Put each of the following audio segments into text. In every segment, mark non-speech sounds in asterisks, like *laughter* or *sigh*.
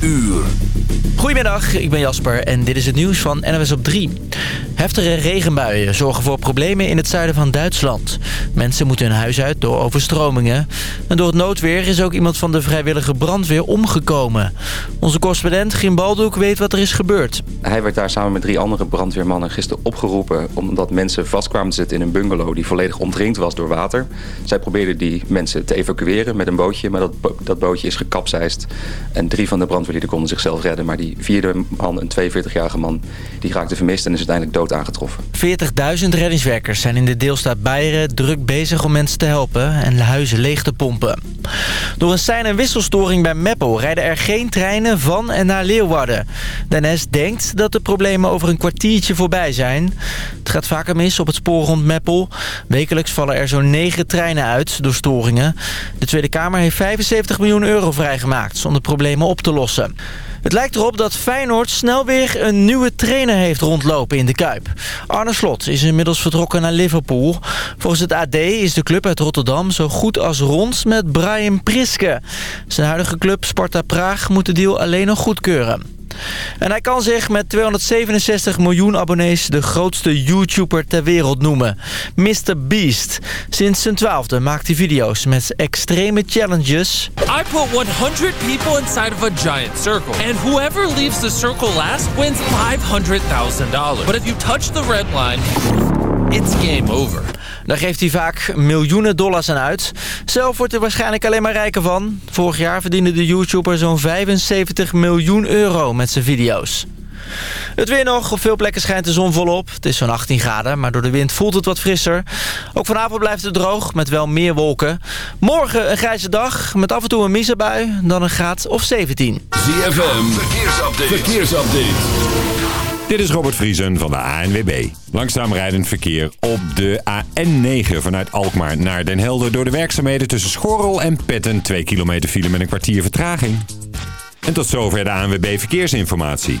uur. Goedemiddag, ik ben Jasper en dit is het nieuws van NWS op 3. Heftige regenbuien zorgen voor problemen in het zuiden van Duitsland. Mensen moeten hun huis uit door overstromingen. En door het noodweer is ook iemand van de vrijwillige brandweer omgekomen. Onze correspondent Gim Baldoek weet wat er is gebeurd. Hij werd daar samen met drie andere brandweermannen gisteren opgeroepen... omdat mensen vast kwamen te zitten in een bungalow die volledig omdringd was door water. Zij probeerden die mensen te evacueren met een bootje, maar dat, dat bootje is gekapseist. En drie van de brandweerlieden konden zichzelf redden, maar die vierde man, een 42-jarige man, die raakte vermist en is uiteindelijk dood aangetroffen. 40.000 reddingswerkers zijn in de deelstaat Beieren druk bezig om mensen te helpen en huizen leeg te pompen. Door een sein- en wisselstoring bij Meppel rijden er geen treinen van en naar Leeuwarden. De NS denkt dat de problemen over een kwartiertje voorbij zijn. Het gaat vaker mis op het spoor rond Meppel. Wekelijks vallen er zo'n 9 treinen uit door storingen. De Tweede Kamer heeft 75 miljoen euro vrijgemaakt om de problemen op te lossen. Het lijkt erop dat Feyenoord snel weer een nieuwe trainer heeft rondlopen in de Kuip. Arne Slot is inmiddels vertrokken naar Liverpool. Volgens het AD is de club uit Rotterdam zo goed als rond met Brian Priske. Zijn huidige club Sparta Praag moet de deal alleen nog goedkeuren. En hij kan zich met 267 miljoen abonnees de grootste YouTuber ter wereld noemen. Mr. Beast. Sinds zijn twaalfde maakt hij video's met extreme challenges. I put 100 people inside of a giant circle. And whoever leaves the circle last wins $500,000. But if you touch the red line, it's game over. Daar geeft hij vaak miljoenen dollars aan uit. Zelf wordt er waarschijnlijk alleen maar rijker van. Vorig jaar verdiende de YouTuber zo'n 75 miljoen euro met zijn video's. Het weer nog. Op veel plekken schijnt de zon volop. Het is zo'n 18 graden, maar door de wind voelt het wat frisser. Ook vanavond blijft het droog, met wel meer wolken. Morgen een grijze dag, met af en toe een miserbui. Dan een graad of 17. ZFM, verkeersupdate. verkeersupdate. Dit is Robert Vriesen van de ANWB. Langzaam rijdend verkeer op de AN9 vanuit Alkmaar naar Den Helder... door de werkzaamheden tussen Schorrel en Petten. 2 kilometer file met een kwartier vertraging. En tot zover de ANWB Verkeersinformatie.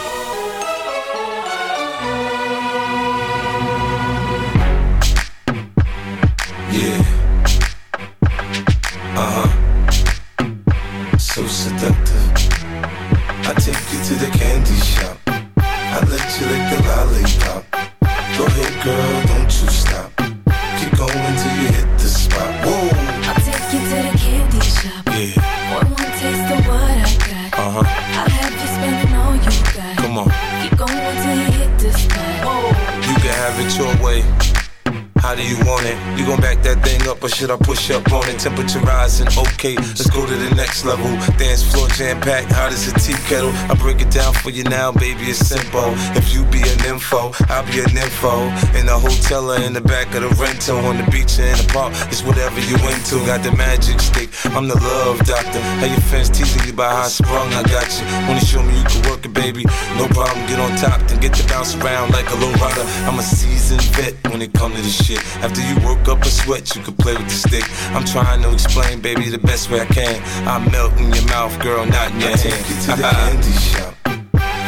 How do you want it? You gon' back that thing up or should I push up on it? Temperature rising, okay, let's go to the next level. Dance floor jam packed, hot as a tea kettle. I break it down for you now, baby, it's simple. If you be an info, I'll be an info. In the hotel or in the back of the rental, on the beach or in the park, it's whatever you into. Got the magic stick, I'm the love doctor. How your fans teasing you about how I sprung, I got you. Wanna show me you can work it, baby? No problem, get on top, then get to bounce around like a low rider. I'm a seasoned vet when it come to this shit. After you work up a sweat, you can play with the stick. I'm trying to explain, baby, the best way I can. I melt in your mouth, girl, not in your I hand. take you to the *laughs* candy shop.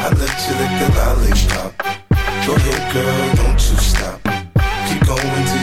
I let you lick the lollipop. Go ahead, girl, don't you stop. Keep going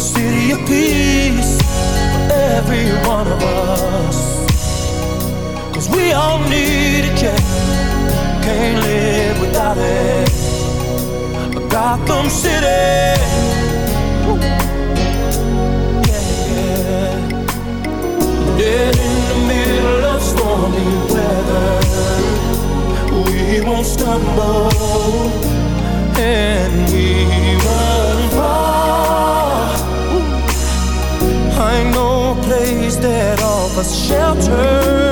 a city of peace for every one of us. Cause we all need it, yeah. Can't live without it. A Gotham City. Woo. Yeah. Dead in the middle of stormy weather. We won't stumble and we that offer shelter.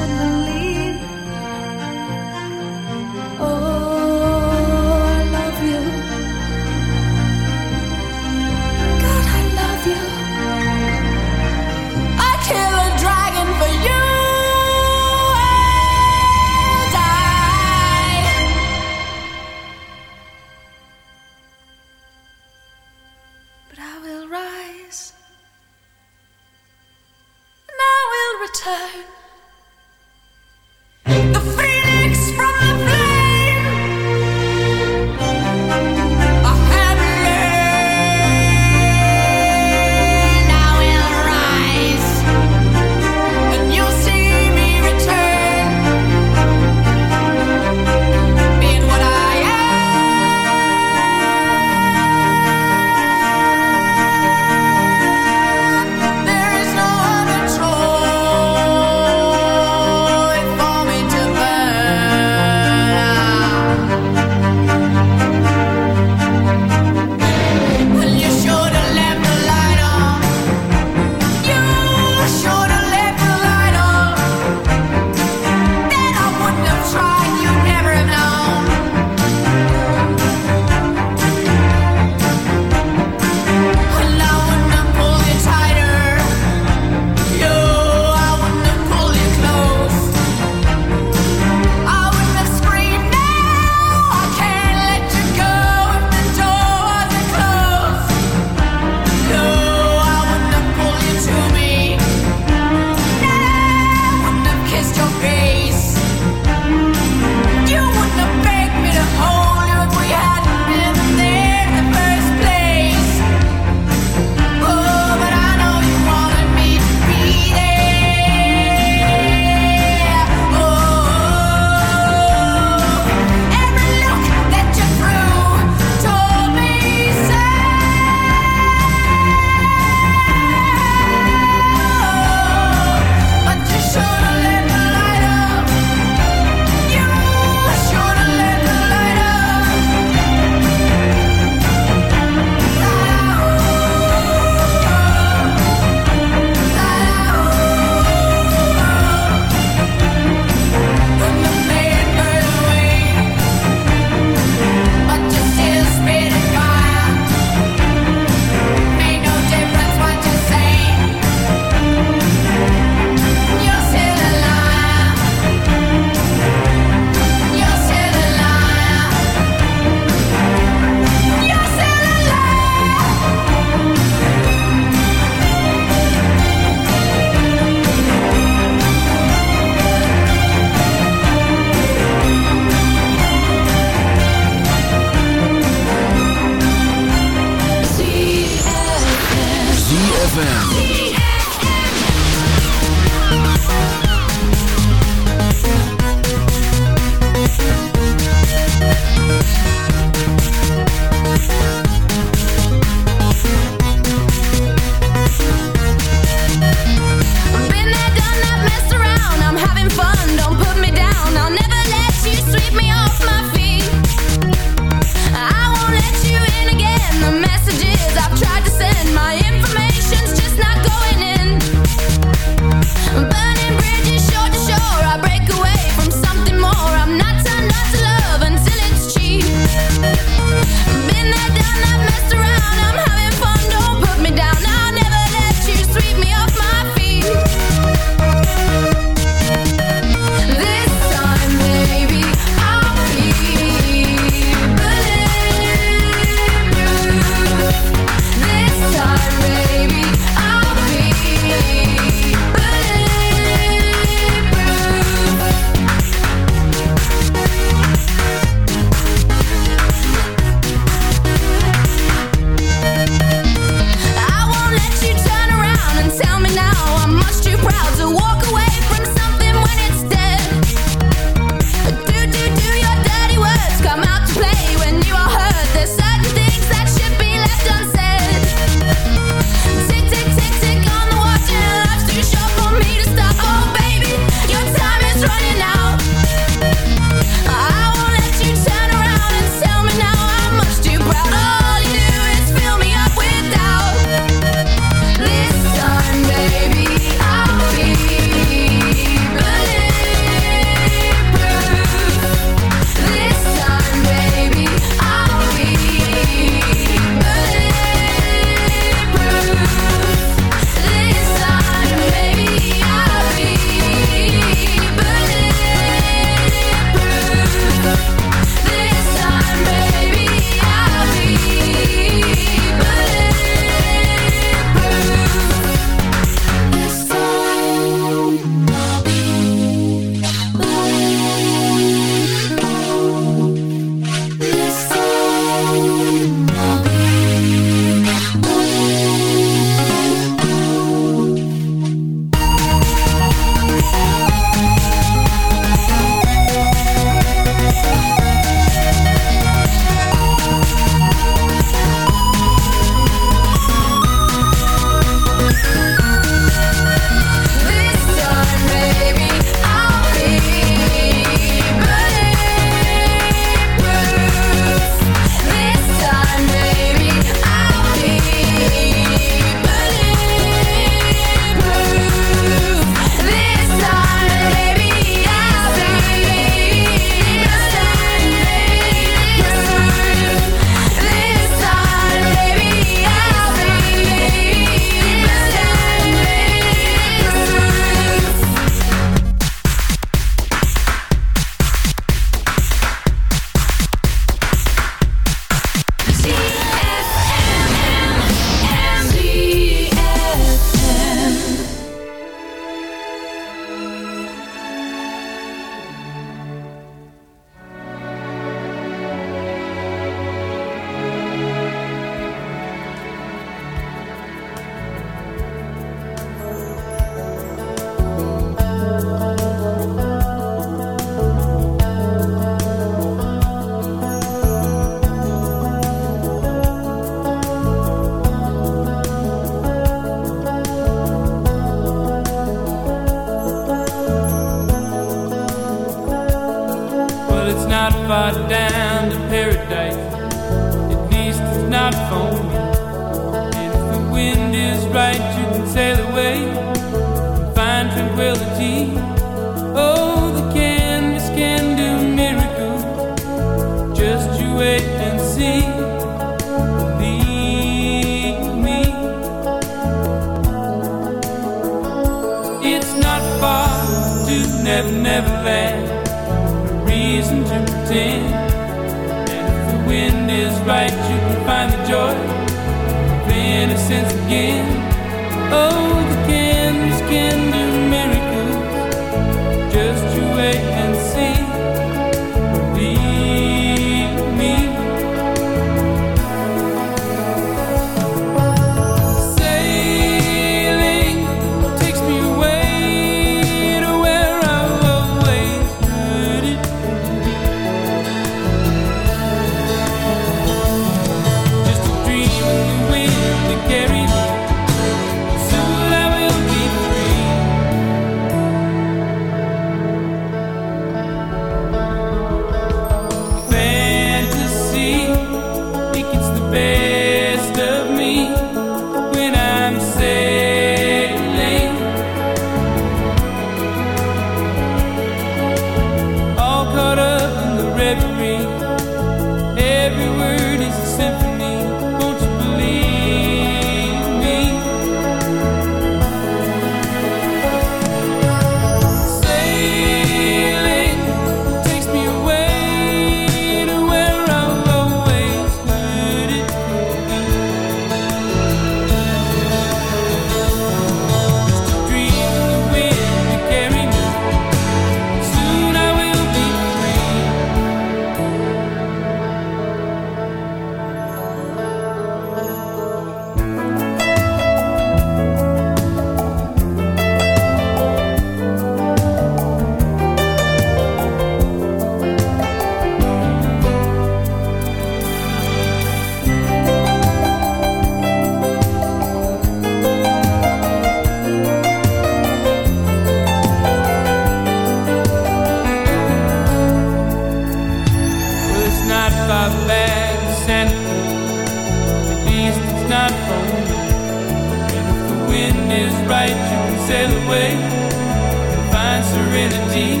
Serenity.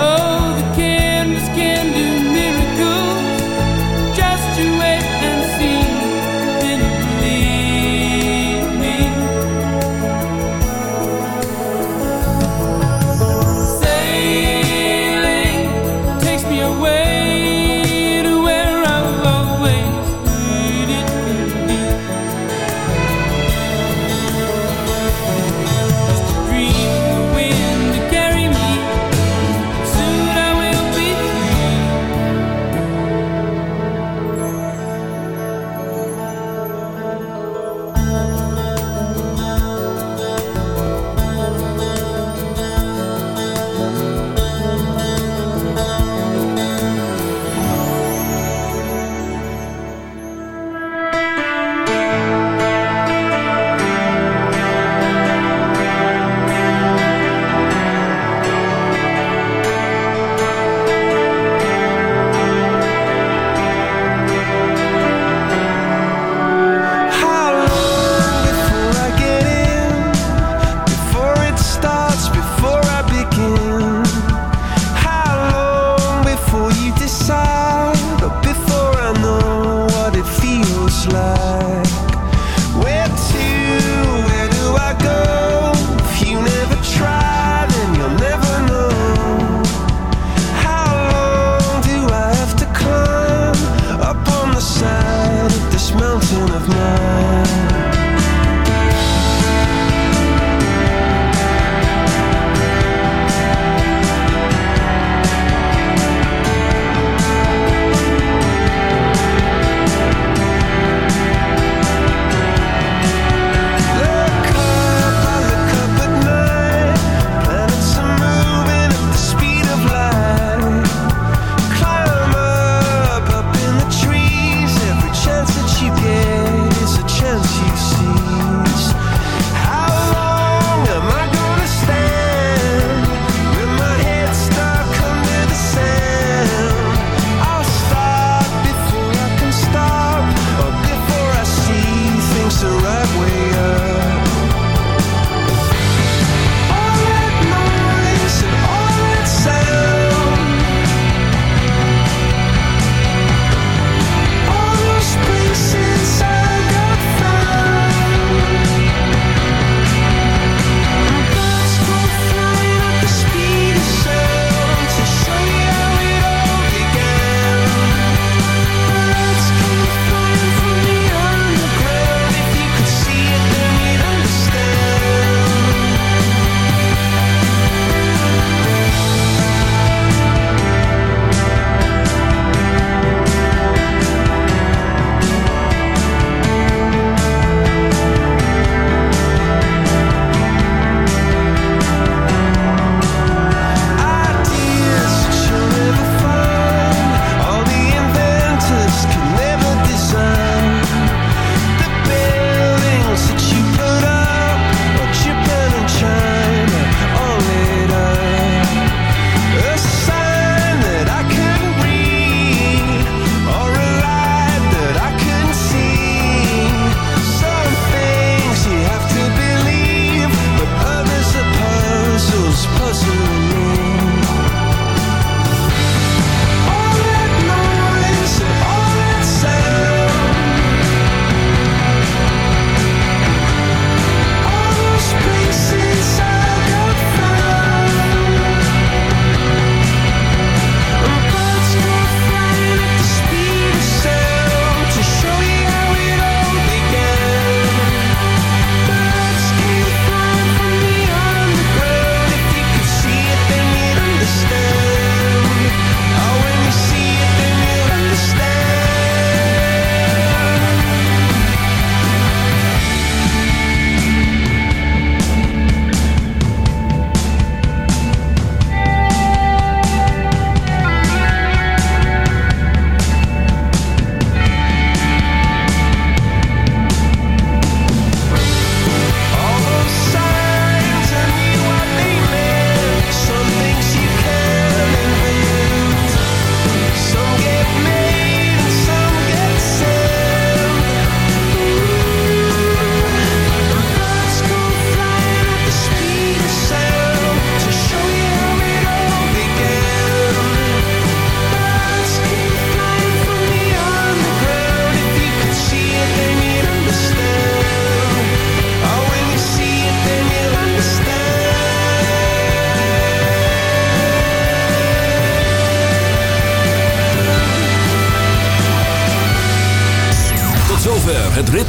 Oh,